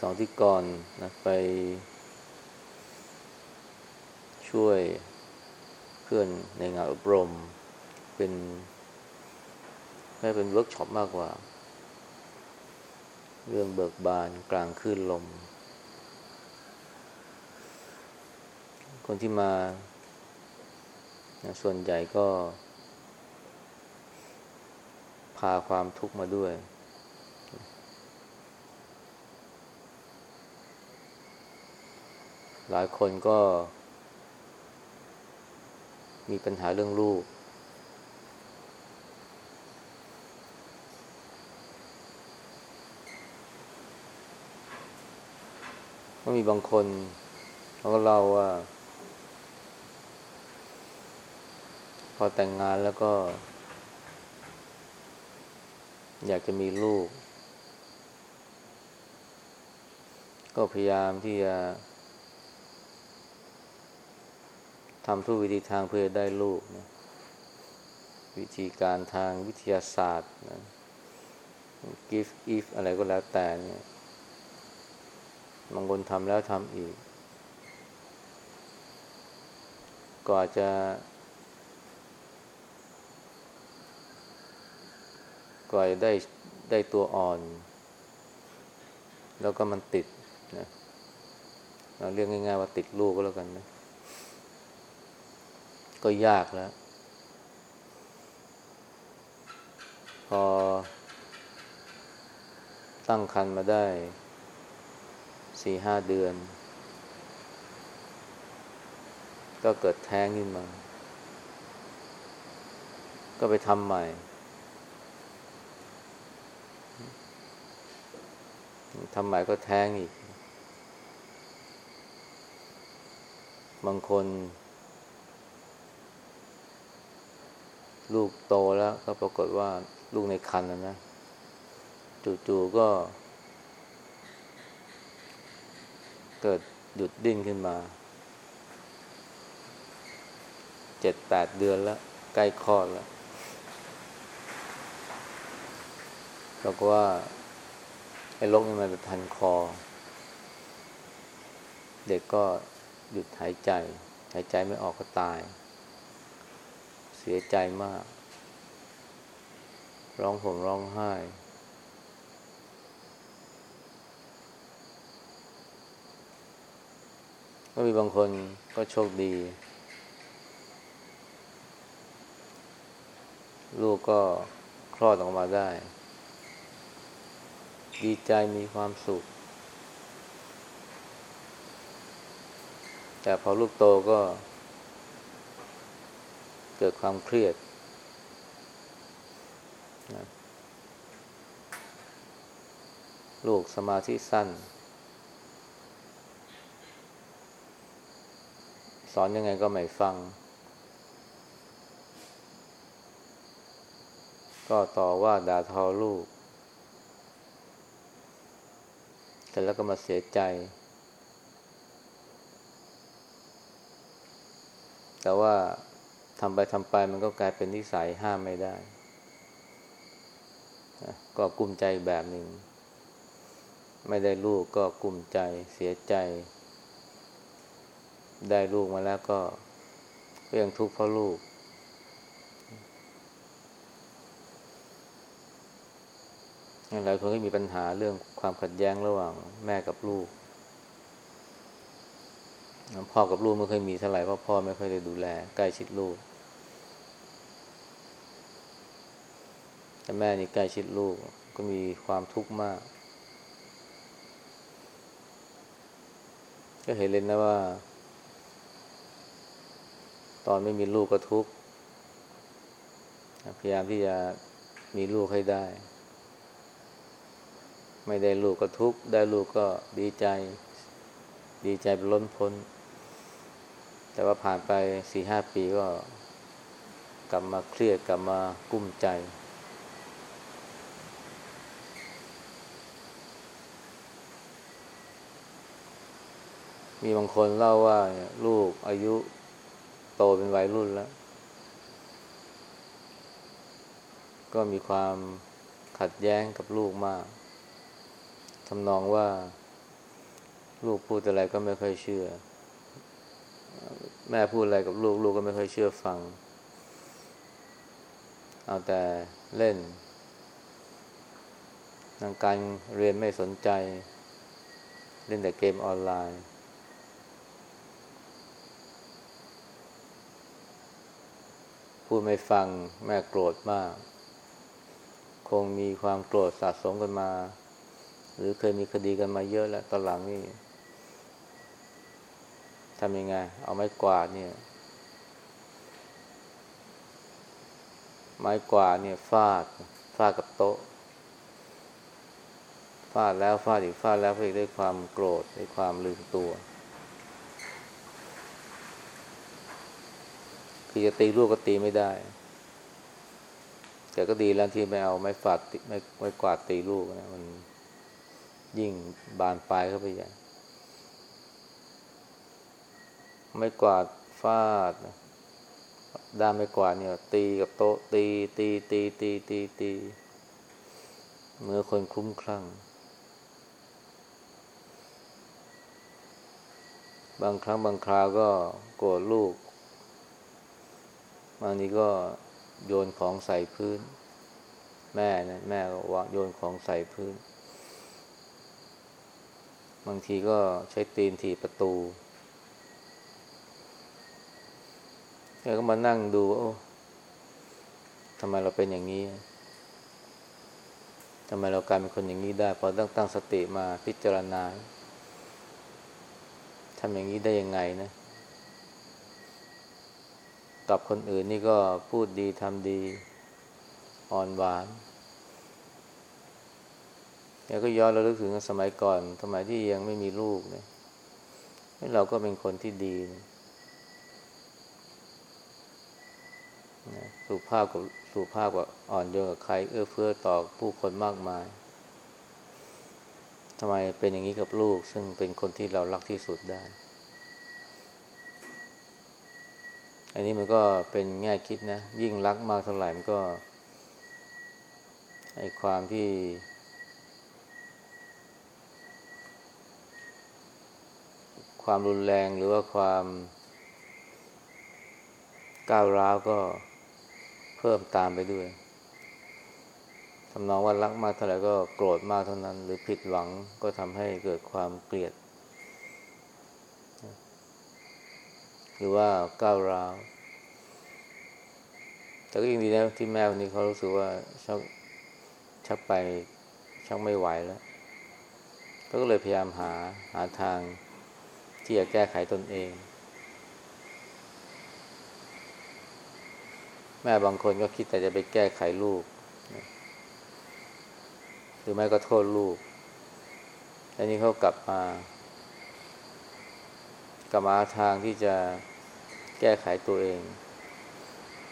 สองที่ก่อนนะไป ช่วยเพื่อนในงานอบรม เป็นไม่เป็นเวิร์กช็อปมากกว่า เรื่องเบิกบานกลางคลื่นลม คนที่มานะส่วนใหญ่ก็ พาความทุกข์มาด้วย หลายคนก็ มีปัญหาเรื่องลูก ก็มีบางคนเขาก็เล่าว่า พอแต่งงานแล้วก็ อยากจะมีลูก ก็พยายามที่จะ ทำทุกวิธีทางเพื่อได้ลูกนะวิธีการทางวิทยาศาสตร์นะ give if อะไรก็แล้วแต่เนี่ยบางคนทำแล้วทำอีก ก็อาจจะ ก็อาจจะได้ได้ตัวอ่อน แล้วก็มันติดนะเราเรียกง่ายๆว่าติดลูกก็แล้วกันนะ ก็ยากแล้ว พอ ตั้งคันมาได้สี่ห้าเดือน ก็เกิดแท้งขึ้นมา ก็ไปทำใหม่ ทำใหม่ก็แท้งอีก บางคน ลูกโตแล้วก็ปรากฏว่าลูกในคันนะนะจู่ๆก็ เกิดหยุดดิ้นขึ้นมาเจ็ดแปดเดือนแล้ว ใกล้คลอดแล้วบอกว่า ไอ้โรคนี้มันเป็นพันคอ เด็กก็หยุดหายใจ หายใจไม่ออกก็ตาย เสียใจมาก ร้องห่มร้องไห้ ก็มีบางคนก็โชคดี ลูกก็คลอดออกมาได้ ดีใจมีความสุข แต่พอลูกโตก็ เกิดความเครียดนะลูกสมาธิสั้น สอนยังไงก็ไม่ฟัง ก็ต่อว่าด่าทอลูก แต่แล้วก็มาเสียใจ แต่ว่า ทำไปทำไปมันก็กลายเป็นนิสัยห้ามไม่ได้ ก็กุ้มใจแบบหนึ่ง ไม่ได้ลูกก็กุ้มใจเสียใจ ได้ลูกมาแล้วก็ก็ยังทุกข์เพราะลูก หลายคนก็มีปัญหาเรื่องความขัดแย้งระหว่างแม่กับลูก พ่อกับลูกไม่เคยมีเท่าไหร่เพราะพ่อไม่เคยได้ดูแลใกล้ชิดลูก แต่แม่นี่ใกล้ชิดลูกก็มีความทุกข์มาก ก็เห็นเลยนะว่า ตอนไม่มีลูกก็ทุกข์พยายามที่จะมีลูกให้ได้ ไม่ได้ลูกก็ทุกข์ได้ลูกก็ดีใจ ดีใจเป็นล้นพ้น แต่ว่าผ่านไปสี่ห้าปีก็กลับมาเครียดกลับมากุ้มใจ มีบางคนเล่าว่าลูกอายุโตเป็นวัยรุ่นแล้ว ก็มีความขัดแย้งกับลูกมากทำนองว่า ลูกพูดอะไรก็ไม่ค่อยเชื่อ แม่พูดอะไรกับลูกลูกก็ไม่ค่อยเชื่อฟัง เอาแต่เล่นทางการเรียนไม่สนใจ เล่นแต่เกมออนไลน์ พูดไม่ฟังแม่โกรธมาก คงมีความโกรธสะสมกันมา หรือเคยมีคดีกันมาเยอะแล้วตอนหลังนี่ทำยังไง เอาไม้กวาดเนี่ย ไม้กวาดเนี่ยฟาด ฟาดกับโต๊ะ ฟาดแล้วฟาดอีกฟาดแล้วเพื่อด้วยความโกรธด้วยความลืมตัว คือจะตีลูกก็ตีไม่ได้ แต่ก็ดีแล้วที่ไม่เอาไม้ฟาดไม่ไม้กวาดตีลูกนะมันยิ่งบานปลายเข้าไปใหญ่ไม่กวาดฟาดด้ามไม่กวาดเนี่ย ตีกับโต๊ะตีตีตีตีตีตีเมื่อคนคลุ้มคลั่ง บางครั้งบางคราวก็โกรธลูก บางทีก็โยนของใส่พื้น แม่นะแม่ก็วางโยนของใส่พื้น บางทีก็ใช้ตีนถีประตูแกก็มานั่งดู โอ้ทำไมเราเป็นอย่างนี้ทำไมเรากลายเป็นคนอย่างนี้ได้พอตั้งตั้งสติมาพิจารณาทำอย่างนี้ได้ยังไงนะ กับคนอื่นนี่ก็พูดดีทำดีอ่อนหวานแกก็ย้อนเราลึกถึงสมัยก่อน สมัยที่ยังไม่มีลูกเนี่ยเราก็เป็นคนที่ดีนะสุภาพกับสุภาพกับอ่อนโยนกับใคร เอื้อเฟื้อต่อผู้คนมากมายทำไมเป็นอย่างนี้กับลูก ซึ่งเป็นคนที่เรารักที่สุดได้ อันนี้มันก็เป็นแง่คิดนะ ยิ่งรักมากเท่าไหร่มันก็ไอความที่ ความรุนแรงหรือว่าความก้าวร้าวก็เพิ่มตามไปด้วยทำนองว่ารักมากเท่าไหร่ก็โกรธมากเท่านั้น หรือผิดหวังก็ทำให้เกิดความเกลียด หรือว่าก้าวร้าวแต่ก็ยังดีนะที่แม่คนนี้เขารู้สึกว่าชักชักไปชักไม่ไหวแล้วเขาก็เลยพยายามหาหาทางที่จะแก้ไขตนเอง แม่บางคนก็คิดแต่จะไปแก้ไขลูก หรือไม่ก็โทษลูกอันนี้เขากลับมากลับมาทางที่จะ แก้ไขตัวเอง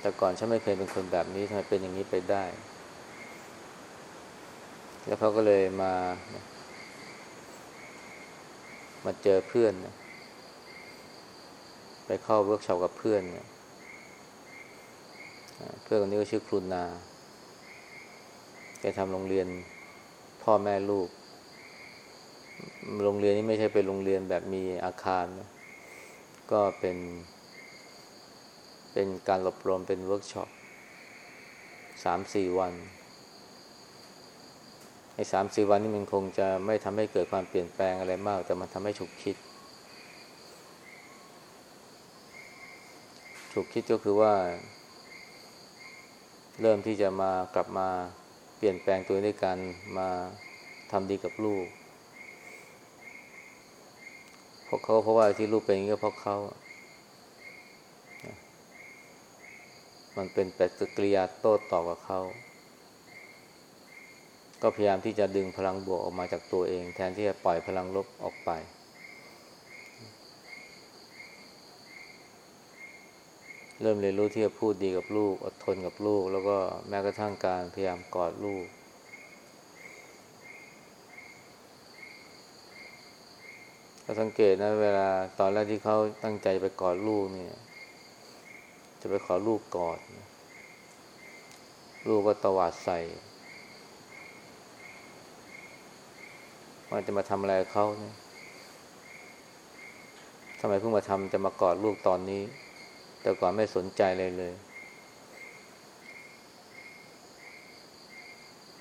แต่ก่อนฉันไม่เคยเป็นคนแบบนี้ทำไมเป็นอย่างนี้ไปได้ แล้วเขาก็เลยมา มาเจอเพื่อนไปเข้าเวิร์กช็อปกับเพื่อนเนี่ยเพื่อนคนนี้ก็ชื่อครูนาแกทำโรงเรียนพ่อแม่ลูก โรงเรียนนี้ไม่ใช่เป็นโรงเรียนแบบมีอาคารนะก็เป็น เป็นการอบรมเป็นเวิร์กช็อปสามสี่วันไอ้สามสี่วันนี้มันคงจะไม่ทำให้เกิดความเปลี่ยนแปลงอะไรมาก แต่มันทำให้ฉุกคิด ฉุกคิดก็คือว่า เริ่มที่จะมากลับมาเปลี่ยนแปลงตัวด้วยการมาทำดีกับลูกเพราะเขาเพราะว่าที่ลูกเป็นอย่างนี้ก็เพราะเขา มันเป็นปฏิกิริยาโต้ตอบกับเขา ก็พยายามที่จะดึงพลังบวกออกมาจากตัวเอง แทนที่จะปล่อยพลังลบออกไป เริ่มเรียนรู้ที่จะพูดดีกับลูก อดทนกับลูก แล้วก็แม้กระทั่งการพยายามกอดลูกก็สังเกตนะเวลาตอนแรกที่เขาตั้งใจไปกอดลูกเนี่ย จะไปขอลูกกอดลูกก็ตวาดใส่ว่าจะมาทำอะไรเขาเนี่ยทำไมเพิ่งมาทำจะมากอดลูกตอนนี้ แต่ก่อนไม่สนใจเลยเลย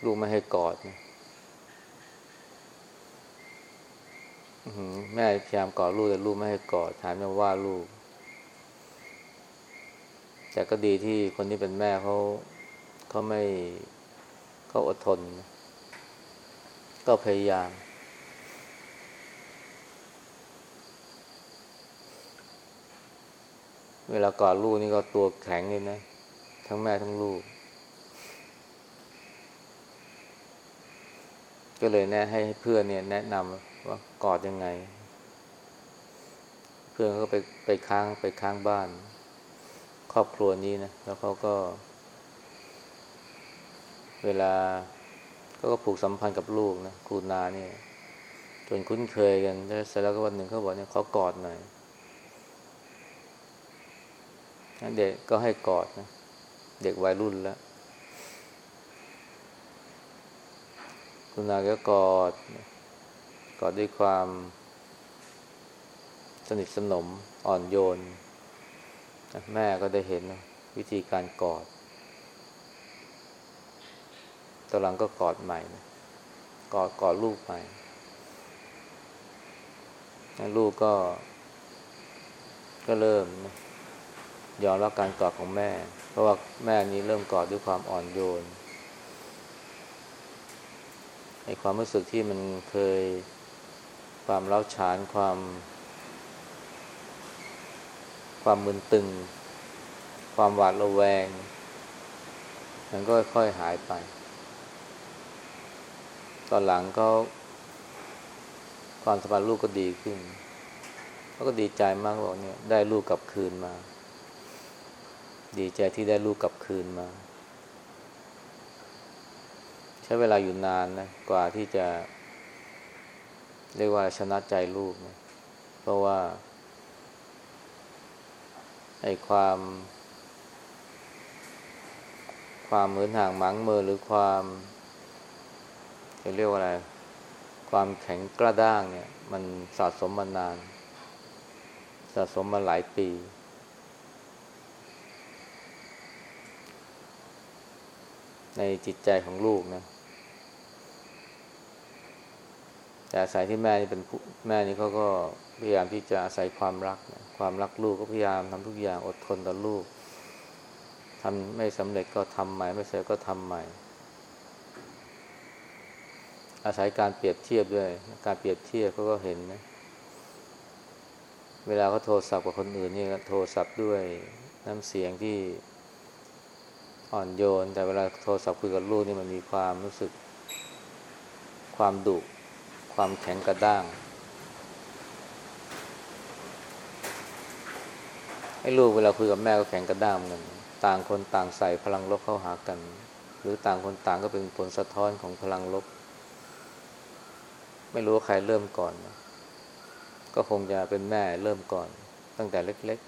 ลูกไม่ให้กอดนะแม่พยายามกอดลูกแต่ลูกไม่ให้กอดถามมาว่าลูก แต่ก็ดีที่คนที่เป็นแม่เขาเขาไม่เขาอดทน ก็พยายาม เวลากอดลูกนี่ก็ตัวแข็งเลยนะ ทั้งแม่ทั้งลูก ก็เลยแนะให้เพื่อนเนี่ย แนะนำว่ากอดยังไง เพื่อนก็ไปไปค้างไปค้างบ้าน ครอบครัวนี้นะ แล้วเขาก็ เวลาเขาก็ผูกสัมพันธ์กับลูกนะครูนาเนี่ยจนคุ้นเคยกันแล้วเสร็จแล้วก็วันหนึ่งเขาบอกเนี่ยขากอดหน่อยเด็กก็ให้กอดนะเด็กวัยรุ่นแล้วคุณนาก็กอด กอดด้วยความสนิทสนมอ่อนโยน แม่ก็ได้เห็นวิธีการกอดตอนหลังก็กอดใหม่กอดกอดลูกใหม่ลูกก็ ก็เริ่มยอมรับการกอดของแม่ เพราะว่าแม่นี้เริ่มกอดด้วยความอ่อนโยนไอ้ความรู้สึกที่มันเคยความเล้าฉานความ ความมึนตึง ความหวาดระแวง มันก็ค่อยหายไป ตอนหลังก็ความสัมพันธ์ลูกก็ดีขึ้นเขาก็ดีใจมากบอกเนี่ย ได้ลูกกลับคืนมา ดีใจที่ได้ลูกกลับคืนมา ใช้เวลาอยู่นานนะกว่าที่จะ เรียกว่าชนะใจลูกนะเพราะว่า ไอ้ความ ความเหมือนห่างหมังเมอหรือความจะเรียกว่าอะไร ความแข็งกระด้างเนี่ย มันสะสมมานาน สะสมมาหลายปี ในจิตใจของลูกนะ แต่อาศัยที่แม่นี่เป็นแม่นี่เขาก็พยายามที่จะอาศัยความรักนะความรักลูกก็พยายามทำทุกอย่างอดทนต่อลูกทำไม่สำเร็จก็ทำใหม่ไม่เสร็จก็ทำใหม่ อาศัยการเปรียบเทียบด้วย การเปรียบเทียบเขาก็เห็นนะเวลาเขาโทรศัพท์กับคนอื่นนี่โทรศัพท์ด้วยน้ำเสียงที่อ่อนโยน แต่เวลาโทรศัพท์คุยกับลูกนี่มันมีความรู้สึกความดุ ความแข็งกระด้างไอ้ลูกเวลาคุยกับแม่ก็แข็งกระด้างเหมือนกันต่างคนต่างใส่พลังลบเข้าหากัน หรือต่างคนต่างก็เป็นผลสะท้อนของพลังลบ ไม่รู้ว่าใครเริ่มก่อน ก็คงจะเป็นแม่เริ่มก่อน ตั้งแต่เล็ก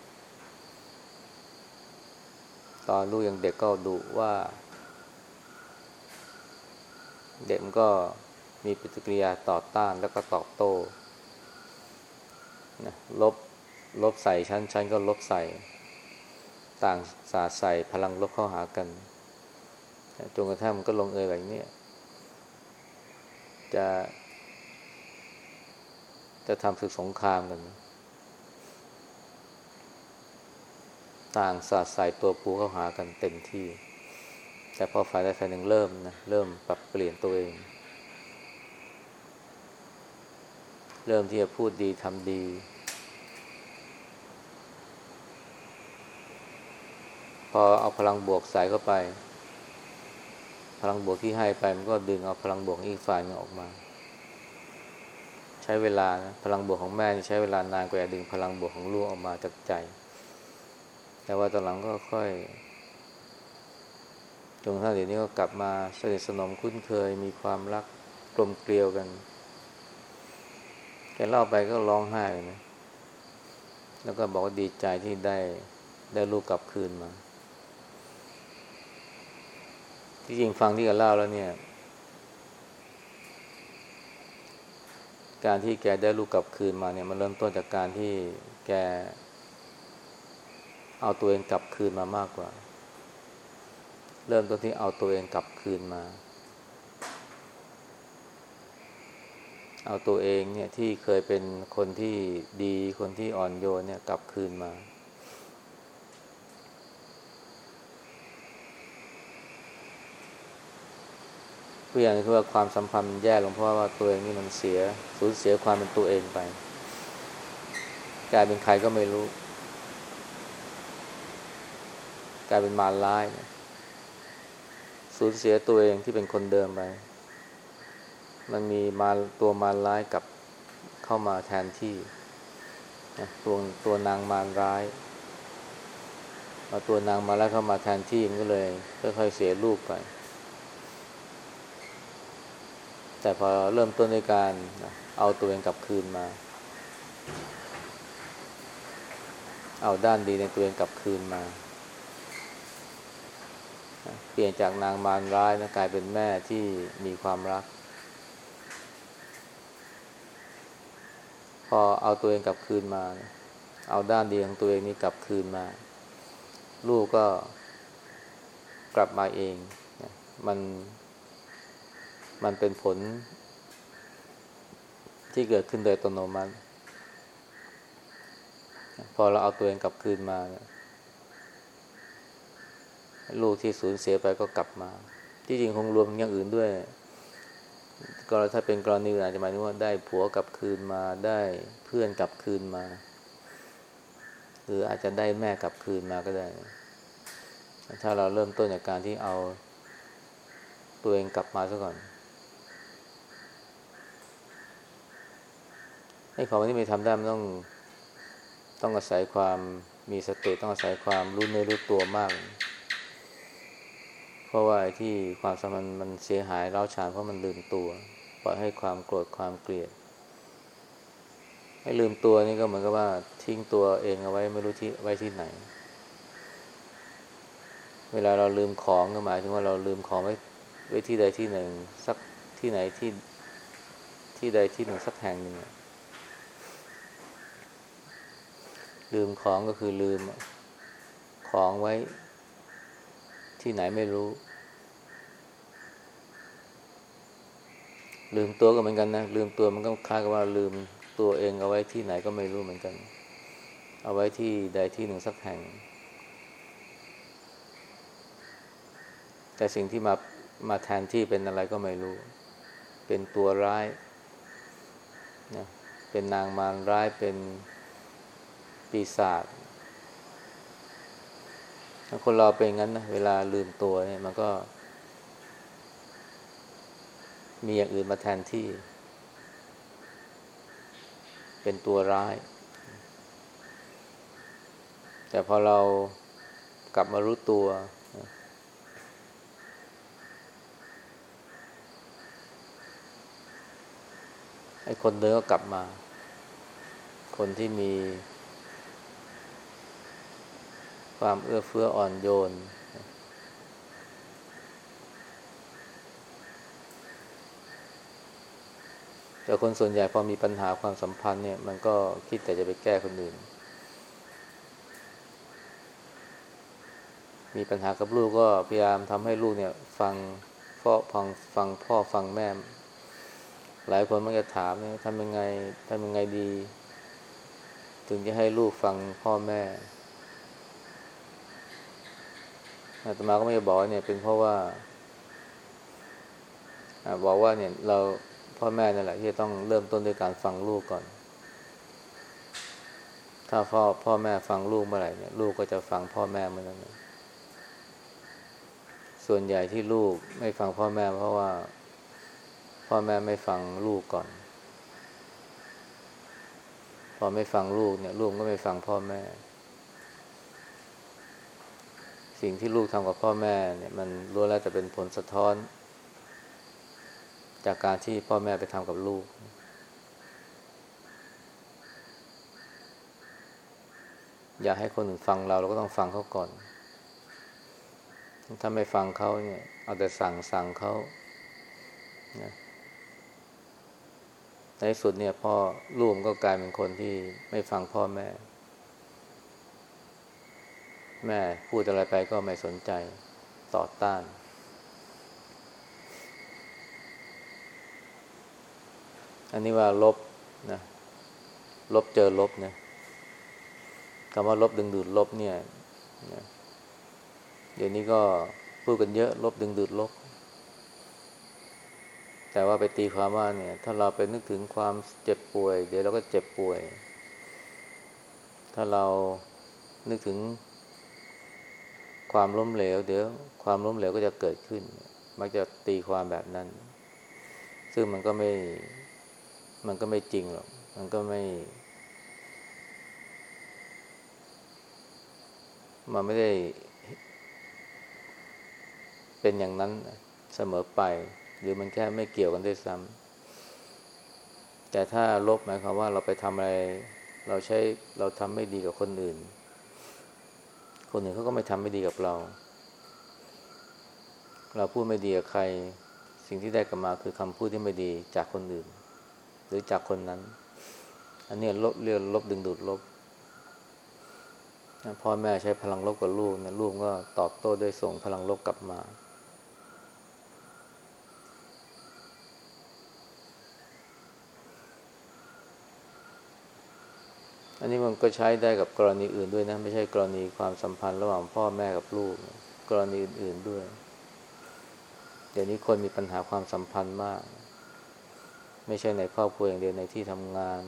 ๆ ตอนลูกยังเด็กก็ดุว่า เด็กมันก็ มีปฏิกิริยาต่อต้านแล้วก็ตอบโต้นะลบลบใส่ชั้นชั้นก็ลบใส่ ต่างสาใส่พลังลบเข้าหากันจนกระทั่งมันก็ลงเอยแบบนี้จะ จะทำศึกสงครามกัน ต่างสาใส่ตัวปูเข้าหากันเต็มที่ แต่พอฝ่ายใดฝ่ายหนึ่งเริ่มนะ เริ่มปรับเปลี่ยนตัวเอง เริ่มที่จะพูดดีทำดี พอเอาพลังบวกใส่เข้าไป พลังบวกที่ให้ไปมันก็ดึงเอาพลังบวกอีกฝ่ายนึงออกมา ใช้เวลานะพลังบวกของแม่ใช้เวลานานกว่าจะดึงพลังบวกของลูกออกมาจากใจ แต่ว่าตอนหลังก็ค่อยจนท่านเดี๋ยวนี้ก็กลับมาสนิทสนมคุ้นเคยมีความรักกลมเกลียวกัน กเล่าไปก็ร้องไห้เลยนะแล้วก็บอกว่าดีใจที่ได้ได้ลูกกลับคืนมา ที่จริงฟังที่แกเล่าแล้วเนี่ย การที่แกได้ลูกกลับคืนมาเนี่ย มันเริ่มต้นจากการที่แก เอาตัวเองกลับคืนมามากกว่า เริ่มต้นที่เอาตัวเองกลับคืนมา เอาตัวเองเนี่ยที่เคยเป็นคนที่ดีคนที่อ่อนโยนเนี่ยกลับคืนมา ตัวอย่างคือว่าความสัมพันธ์แย่ลงเพราะว่าตัวเองนี่มันเสียสูญเสียความเป็นตัวเองไปกลายเป็นใครก็ไม่รู้กลายเป็นมารร้ายสูญเสียตัวเองที่เป็นคนเดิมไป มันมีมาตัวมารร้ายกับเข้ามาแทนที่ตัวตัวนางมารร้ายมาตัวนางมาแล้วเข้ามาแทนที่มันก็เลยค่อยๆเสียลูกไป แต่พอเริ่มต้นในการเอาตัวเองกลับคืนมา เอาด้านดีในตัวเองกลับคืนมา เปลี่ยนจากนางมารร้ายนะกลายเป็นแม่ที่มีความรัก พอเอาตัวเองกลับคืนมา เอาด้านดีของตัวเองนี้กลับคืนมา ลูกก็กลับมาเอง มัน มันเป็นผล ที่เกิดขึ้นโดยอัตโนมัติ พอเราเอาตัวเองกลับคืนมา ลูกที่สูญเสียไปก็กลับมา ที่จริงคงรวมอย่างอื่นด้วย ก็ถ้าเป็นกรณีอาจจะหมายถึงว่าได้ผัวกลับคืนมาได้เพื่อนกลับคืนมา หรืออาจจะได้แม่กลับคืนมาก็ได้ ถ้าเราเริ่มต้นจากการที่เอาตัวเองกลับมาซะก่อนไอ้ของที่ไม่ทำได้มันต้องต้องอาศัยความมีสติต้องอาศัยความรู้เนื้อรู้ตัวมาก เพราะว่าที่ความสัมพันธ์มันเสียหายเล่าชานเพราะมันลืมตัว ปล่อยให้ความโกรธความเกลียดให้ลืมตัวนี่ก็เหมือนกับว่าทิ้งตัวเองเอาไว้ไม่รู้ที่ไว้ที่ไหน เวลาเราลืมของก็หมายถึงว่าเราลืมของไว้ไว้ที่ใดที่หนึ่ง สักที่ไหนที่ที่ใดที่หนึ่งสักแห่งหนึ่งลืมของก็คือลืมของไว้ ที่ไหนไม่รู้ ลืมตัวก็เหมือนกันนะลืมตัวมันก็คล้ายกับว่าลืมตัวเองเอาไว้ที่ไหนก็ไม่รู้เหมือนกัน เอาไว้ที่ใดที่หนึ่งสักแห่ง แต่สิ่งที่มามาแทนที่เป็นอะไรก็ไม่รู้ เป็นตัวร้ายนะเป็นนางมารร้ายเป็นปีศาจ คนเราเป็นงั้นนะเวลาลืมตัวเนี่ยมันก็ มีอย่างอื่นมาแทนที่ เป็นตัวร้าย แต่พอเรากลับมารู้ตัว ไอ้คนเดินก็กลับมา คนที่มี ความเอื้อเฟื้ออ่อนโยน แต่คนส่วนใหญ่พอมีปัญหาความสัมพันธ์เนี่ย มันก็คิดแต่จะไปแก้คนอื่น มีปัญหากับลูกก็พยายามทำให้ลูกเนี่ย ฟังพ่อฟังฟังพ่อฟังแม่ หลายคนมันจะถามเนี่ยทำยังไงทำยังไงดี ถึงจะให้ลูกฟังพ่อแม่ อาตมาก็ไม่ได้บอกเนี่ย เป็นเพราะว่าบอกว่าเนี่ย เราพ่อแม่นั่นแหละที่ต้องเริ่มต้นด้วยการฟังลูกก่อน ถ้าพ่อพ่อแม่ฟังลูกเมื่อไหร่เนี่ยลูกก็จะฟังพ่อแม่เมื่อนั้นส่วนใหญ่ที่ลูกไม่ฟังพ่อแม่ เพราะว่า พ่อแม่ไม่ฟังลูกก่อน พอไม่ฟังลูกเนี่ย ลูกก็ไม่ฟังพ่อแม่ สิ่งที่ลูกทำกับพ่อแม่เนี่ยมันรู้แล้วจะเป็นผลสะท้อน จากการที่พ่อแม่ไปทำกับลูก อยากให้คนอื่นฟังเราเราก็ต้องฟังเขาก่อน ถ้าไม่ฟังเขาเนี่ยเอาแต่สั่งสั่งเขาในที่สุดเนี่ยพ่อลูกก็กลายเป็นคนที่ไม่ฟังพ่อแม่ แม่พูดอะไรไปก็ไม่สนใจต่อต้าน อันนี้ว่าลบนะลบเจอลบนะคำว่าลบดึงดูดลบเนี่ยนะเดี๋ยวนี้ก็พูดกันเยอะ ลบดึงดูดลบ แต่ว่าไปตีความว่าเนี่ย ถ้าเราไปนึกถึงความเจ็บป่วย เดี๋ยวเราก็เจ็บป่วย ถ้าเรานึกถึง ความล้มเหลว เดี๋ยว ความล้มเหลวก็จะเกิดขึ้น มักจะตีความแบบนั้น ซึ่งมันก็ไม่ มันก็ไม่จริงหรอก มันก็ไม่ มันไม่ได้เป็นอย่างนั้นเสมอไป หรือมันแค่ไม่เกี่ยวกันด้วยซ้ำแต่ถ้าลบหมายความว่าเราไปทำอะไร เราใช้เราทำไม่ดีกับคนอื่น คนอื่นเขาก็ไม่ทำไม่ดีกับเรา เราพูดไม่ดีกับใคร สิ่งที่ได้กลับมาคือคำพูดที่ไม่ดีจากคนอื่น หรือจากคนนั้น อันนี้ลบเรียนลบดึงดูดลบพ่อแม่ใช้พลังลบกับลูกนะลูกก็ตอบโต้ด้วยส่งพลังลบกลับมา อันนี้มันก็ใช้ได้กับกรณีอื่นด้วยนะ ไม่ใช่กรณีความสัมพันธ์ระหว่างพ่อแม่กับลูก กรณีอื่นๆด้วย เดี๋ยวนี้คนมีปัญหาความสัมพันธ์มาก ไม่ใช่ในครอบครัวอย่างเดียวในที่ทำงาน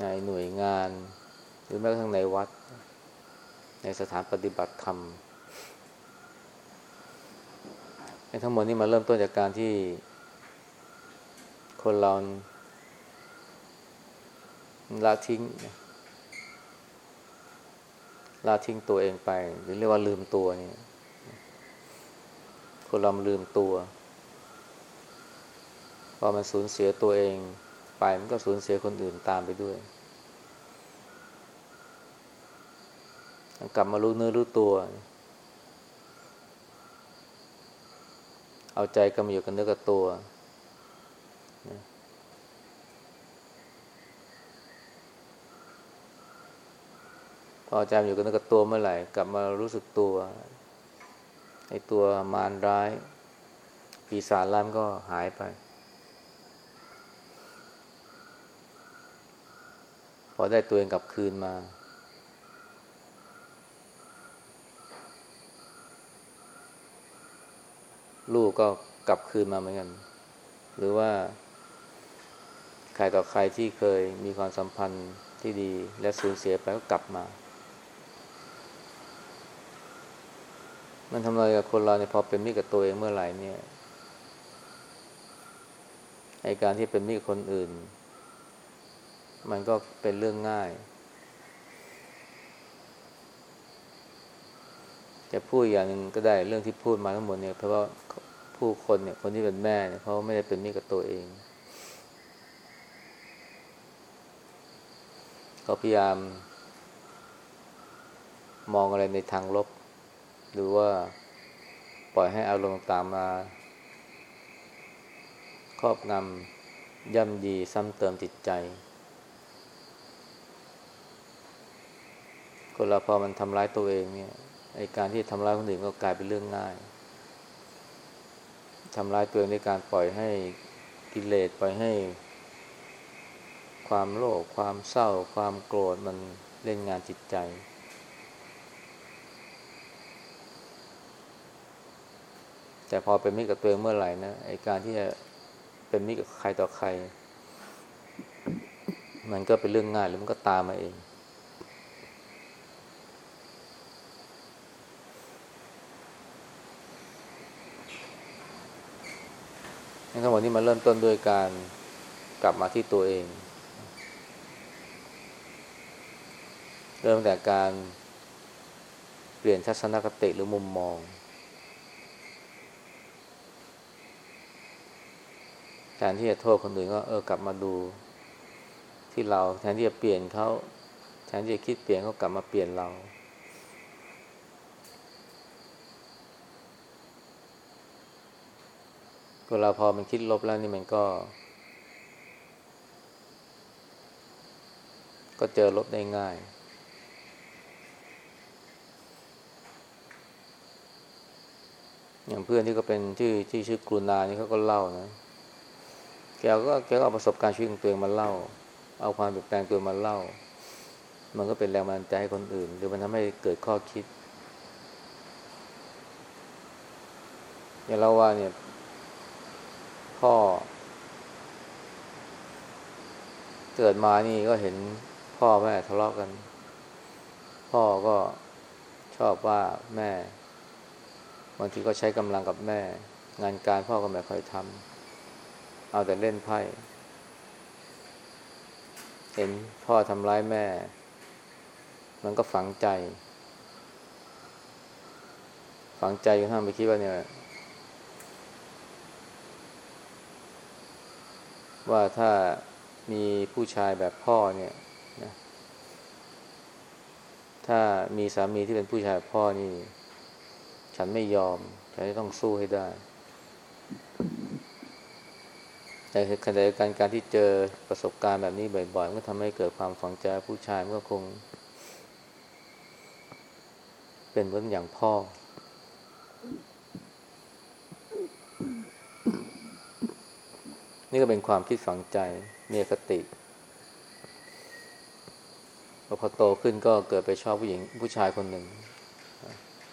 ในหน่วยงาน หรือแม้กระทั่งในวัด ในสถานปฏิบัติธรรมทั้งหมดนี้มาเริ่มต้นจากการที่คนเรา ละทิ้งละทิ้งตัวเองไป หรือเรียกว่าลืมตัวนี่คนเราลืมตัวพอมันสูญเสียตัวเองไปมันก็สูญเสียคนอื่นตามไปด้วยกลับมารู้เนื้อรู้ตัว เอาใจกำอยู่กันเนื้อกับตัว อใจอยู่กับกับตัวเมื่อไหร่ กลับมารู้สึกตัวไอ้ตัวมารร้ายปีศาจร้ายก็หายไป พอได้ตัวเองกลับคืนมา ลูกก็กลับคืนมาเหมือนกัน หรือว่า ใครต่อใครที่เคยมีความสัมพันธ์ที่ดีและสูญเสียไปก็กลับมา มันทำอะไรกับคนเราเนี่ยพอเป็นมิตรกับตัวเองเมื่อไหร่เนี่ยไอการที่เป็นมิตรคนอื่น มันก็เป็นเรื่องง่าย จะพูดอย่างหนึ่งก็ได้เรื่องที่พูดมาทั้งหมดเนี่ยเพราะว่าผู้คนเนี่ยคนที่เป็นแม่เนี่ยเขาไม่ได้เป็นมิตรกับตัวเองเขาพยายามมองอะไรในทางลบ หรือว่าปล่อยให้อารมณ์ตามมา ครอบงำย่ำยีซ้ำเติมจิตใจคนเราพอมันทำร้ายตัวเองเนี่ยไอการที่ทำร้ายคนอื่นก็กลายเป็นเรื่องง่ายทำร้ายตัวเองในการปล่อยให้กิเลสปล่อยให้ ความโลภความเศร้า ความโกรธมันเล่นงานจิตใจ แต่พอเป็นมิตรกับตัวเองเมื่อไหร่นะไอการที่จะเป็นมิตรกับใครต่อใคร มันก็เป็นเรื่องง่ายหรือมันก็ตามมาเอง ทั้งหมดนี้มาเริ่มต้นด้วยการกลับมาที่ตัวเอง เริ่มแต่การเปลี่ยนทัศนคติหรือมุมมอง แทนที่จะโทษคนอื่นก็เออกลับมาดูที่เรา แทนที่จะเปลี่ยนเขาแทนที่จะคิดเปลี่ยนเขากลับมาเปลี่ยนเราเวลาพอมันคิดลบแล้วนี่มันก็ ก็เจอลบได้ง่ายอย่างเพื่อนที่ก็เป็นที่ที่ชื่อกรุณานี่เขาก็เล่านะ กก็แกก็เอาประสบการณ์ชีวิตของตัวเองมาเล่า เอาความเปลี่ยนแปลงตัวมาเล่า มันก็เป็นแรงบันดาลใจให้คนอื่น หรือมันทำให้เกิดข้อคิด อย่างเราว่าเนี่ย พ่อ เกิดมานี่ก็เห็นพ่อแม่ทะเลาะกัน พ่อก็ชอบว่าแม่บางทีก็ใช้กำลังกับแม่ งานการพ่อก็ไม่ค่อยทำ เอาแต่เล่นไพ่ เห็นพ่อทำร้ายแม่ มันก็ฝังใจ ฝังใจจนทั้งไปคิดว่าเนี่ยว่าถ้ามีผู้ชายแบบพ่อเนี่ยนะถ้ามีสามีที่เป็นผู้ชายแบบพ่อนี่ ฉันไม่ยอม ฉันจะต้องสู้ให้ได้ แต่ขณะเดียวกันการที่เจอประสบการณ์แบบนี้บ่อยๆมันก็ทำให้เกิดความฝังใจผู้ชายมันก็คง เป็นเหมือนอย่างพ่อ นี่ก็เป็นความคิดฝังใจมีคติพอโตขึ้นก็เกิดไปชอบผู้หญิงผู้ชายคนหนึ่ง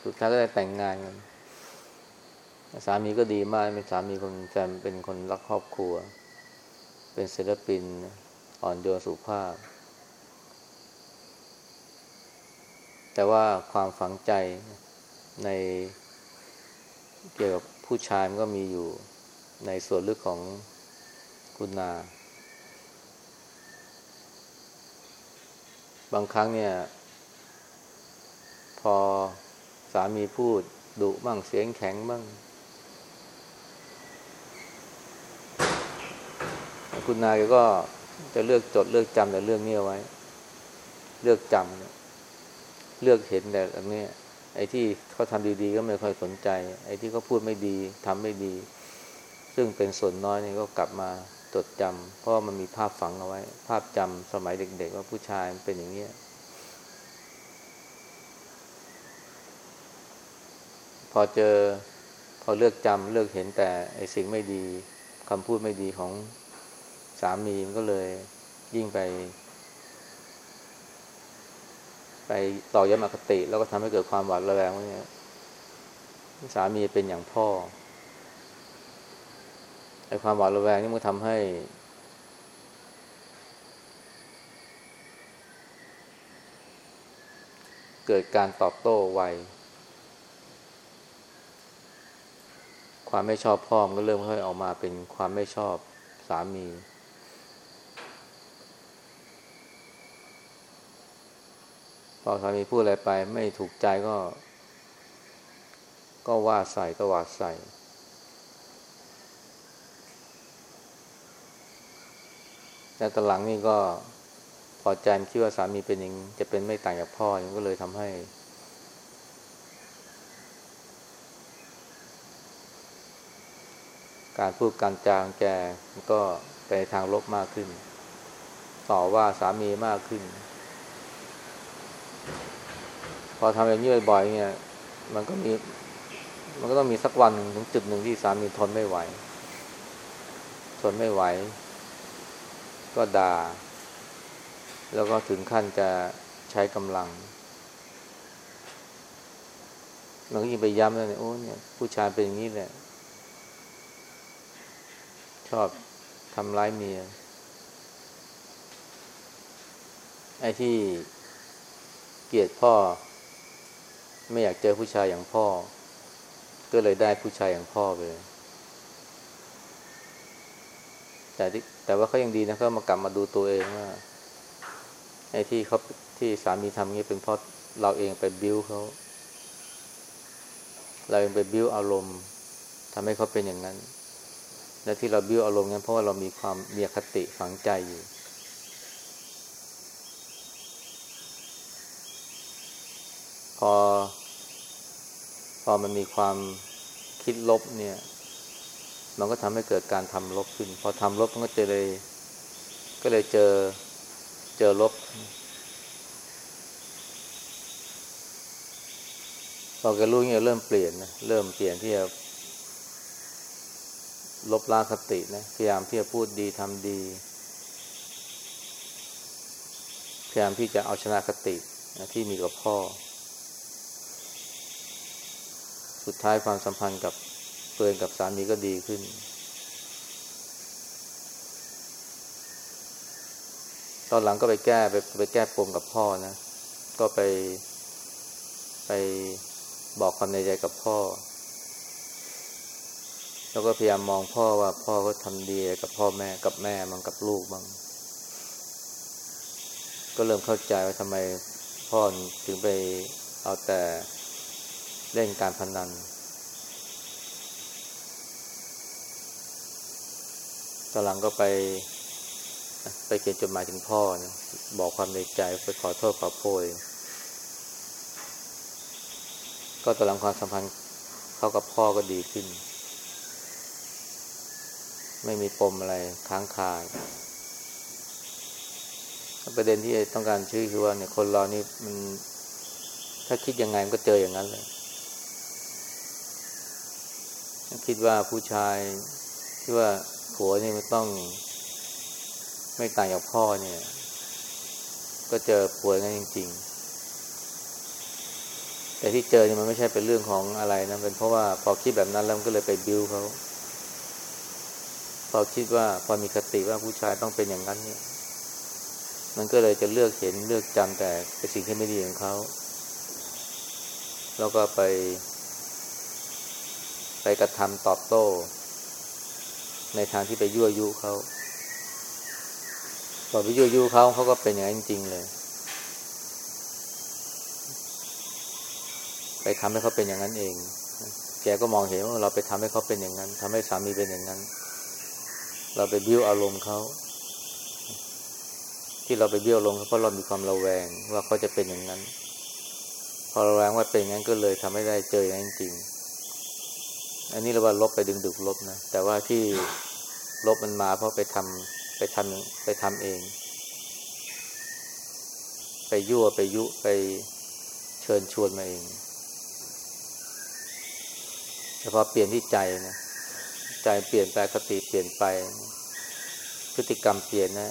สุดท้ายก็ได้แต่งงานกัน สามีก็ดีมากเป็นสามีคนแฟนเป็นคนรักครอบครัว เป็นศิลปินอ่อนโยนสุภาพ แต่ว่าความฝังใจในเกี่ยวกับผู้ชายมันก็มีอยู่ในส่วนลึกของคุณนา บางครั้งเนี่ย พอสามีพูดดุบ้างเสียงแข็งบ้าง คุณนายก็จะเลือกจดเลือกจำแต่เรื่องนี้เอาไว้ เลือกจำเนี่ยเลือกเห็นแต่อันนี้ไอ้ที่เขาทำดีๆ ก็ไม่ค่อยสนใจ ไอ้ที่เขาพูดไม่ดีทำไม่ดี ซึ่งเป็นส่วนน้อยนี่ก็กลับมาจดจำเพราะมันมีภาพฝังเอาไว้ ภาพจำสมัยเด็ก ๆ ว่าผู้ชายเป็นอย่างนี้พอเจอพอเลือกจำเลือกเห็นแต่ไอ้สิ่งไม่ดีคำพูดไม่ดีของ สามีมันก็เลยยิ่งไป ไปต่อยมอคติ แล้วก็ทำให้เกิดความหวาดระแวงว่าเนี่ยสามีเป็นอย่างพ่อไอ้ความหวาดระแวงนี่มันทำให้ เกิดการตอบโต้ไวความไม่ชอบพ่อมันก็เริ่มค่อยออกมาเป็นความไม่ชอบสามี พอสามีพูดอะไรไป ไม่ถูกใจก็ ก็ว่าใส่ก็วาดใส่ แต่ตอนหลังนี่ก็พอใจคิดว่าสามีเป็นอย่างจะเป็นไม่ต่างจากพ่อก็เลยทำให้ การพูดการจางแกก็ไปทางลบมากขึ้น ต่อว่าสามีมากขึ้น พอทำอย่างนี้บ่อยๆเนี่ย มันก็มี มันก็ต้องมีสักวันถึงจุดหนึ่งที่สามีทนไม่ไหว ทนไม่ไหว ก็ด่า แล้วก็ถึงขั้นจะใช้กำลังมันก็ยิ่งไปย้ำเลยโอ้เนี่ยผู้ชายเป็นอย่างนี้แหละ ชอบทำร้ายเมียไอ้ที่เกลียดพ่อ ไม่อยากเจอผู้ชายอย่างพ่อ ก็เลยได้ผู้ชายอย่างพ่อไปแต่แต่ว่าเขายังดีนะเขามากลับมาดูตัวเองว่าไอ้ที่เขาที่สามีทำงี้เป็นเพราะเราเองไปบิ้วเขาเราเองไปบิ้วอารมณ์ทำให้เขาเป็นอย่างนั้น และที่เราบิ้วอารมณ์นั้นเพราะว่าเรามีความมีคติฝังใจอยู่พอ พอมันมีความคิดลบเนี่ย มันก็ทำให้เกิดการทำลบขึ้น พอทำลบมันก็จะเลย ก็เลยเจอเจอลบ พอแกรู้เงี้ยเริ่มเปลี่ยนนะเริ่มเปลี่ยนที่จะลบล้างคตินะพยายามที่จะพูดดีทำดี พยายามที่จะเอาชนะคตินะที่มีกับพ่อ สุดท้ายความสัมพันธ์กับเพื่อนกับสามีก็ดีขึ้น ตอนหลังก็ไปแก้ไปไปแก้ปมกับพ่อนะ ก็ไป ไปบอกความในใจกับพ่อ แล้วก็พยายามมองพ่อว่าพ่อก็ทำดีกับพ่อแม่กับแม่มังกับลูกบ้างก็เริ่มเข้าใจว่าทำไมพ่อถึงไปเอาแต่ เล่นการพนัน ตอนหลังก็ไป ไปเขียนจดหมายถึงพ่อนะบอกความในใจไปขอโทษขอโพย ก็ตอนหลังความสัมพันธ์เขากับพ่อก็ดีขึ้น ไม่มีปมอะไรค้างคาประเด็นที่ต้องการชื่อคือว่าเนี่ยคนเรานี่มันถ้าคิดยังไงมันก็เจออย่างนั้นเลย คิดว่าผู้ชายที่ว่าผัวนี่มันต้อง ไม่ต่างจากพ่อเนี่ย ก็เจอผัวงั้นจริง ๆ แต่ที่เจอเนี่ยมันไม่ใช่เป็นเรื่องของอะไรนะเป็นเพราะว่าพอคิดแบบนั้นแล้วก็เลยไปบิ้วเขาพอคิดว่าพอมีคติว่าผู้ชายต้องเป็นอย่างนั้นเนี่ย มันก็เลยจะเลือกเห็นเลือกจำแต่เป็นสิ่งที่ไม่ดีของเขา แล้วก็ไป ไปกระทำตอบโต้ ในทางที่ไปยั่วยุเขาพอไปยั่วยุเขาเขาก็เป็นอย่างนั้นจริง ๆ เลย ไปทำให้เขาเป็นอย่างนั้นเอง แกก็มองเห็นว่าเราไปทำให้เขาเป็นอย่างนั้นทำให้สามีเป็นอย่างนั้น เราไปบิ้วอารมณ์เขาที่เราไปเบี้ยวลงเพราะเรามีความระแวงว่าเขาจะเป็นอย่างนั้น พอระแวงว่าเป็นอย่างนั้นก็เลยทำให้ได้เจออย่างนั้นจริง อันนี้เราว่าลบไปดึงดึกลบนะ แต่ว่าที่ลบมันมาเพราะไปทำไปทำไปทำเอง ไปยั่วไปยุไปเชิญชวนมาเองแต่พอเปลี่ยนที่ใจนะใจเปลี่ยนไปคติเปลี่ยนไป พฤติกรรมเปลี่ยนนะ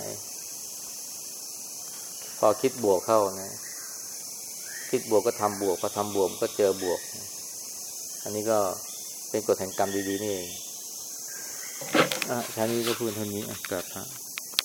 พอคิดบวกเข้านะ คิดบวกก็ทำบวกพอทำบวกก็เจอบวก อันนี้ก็ เป็นกฎแห่งกรรมดีๆนี่เองอะชานี้ก็พูดเท่านี้กลับพระ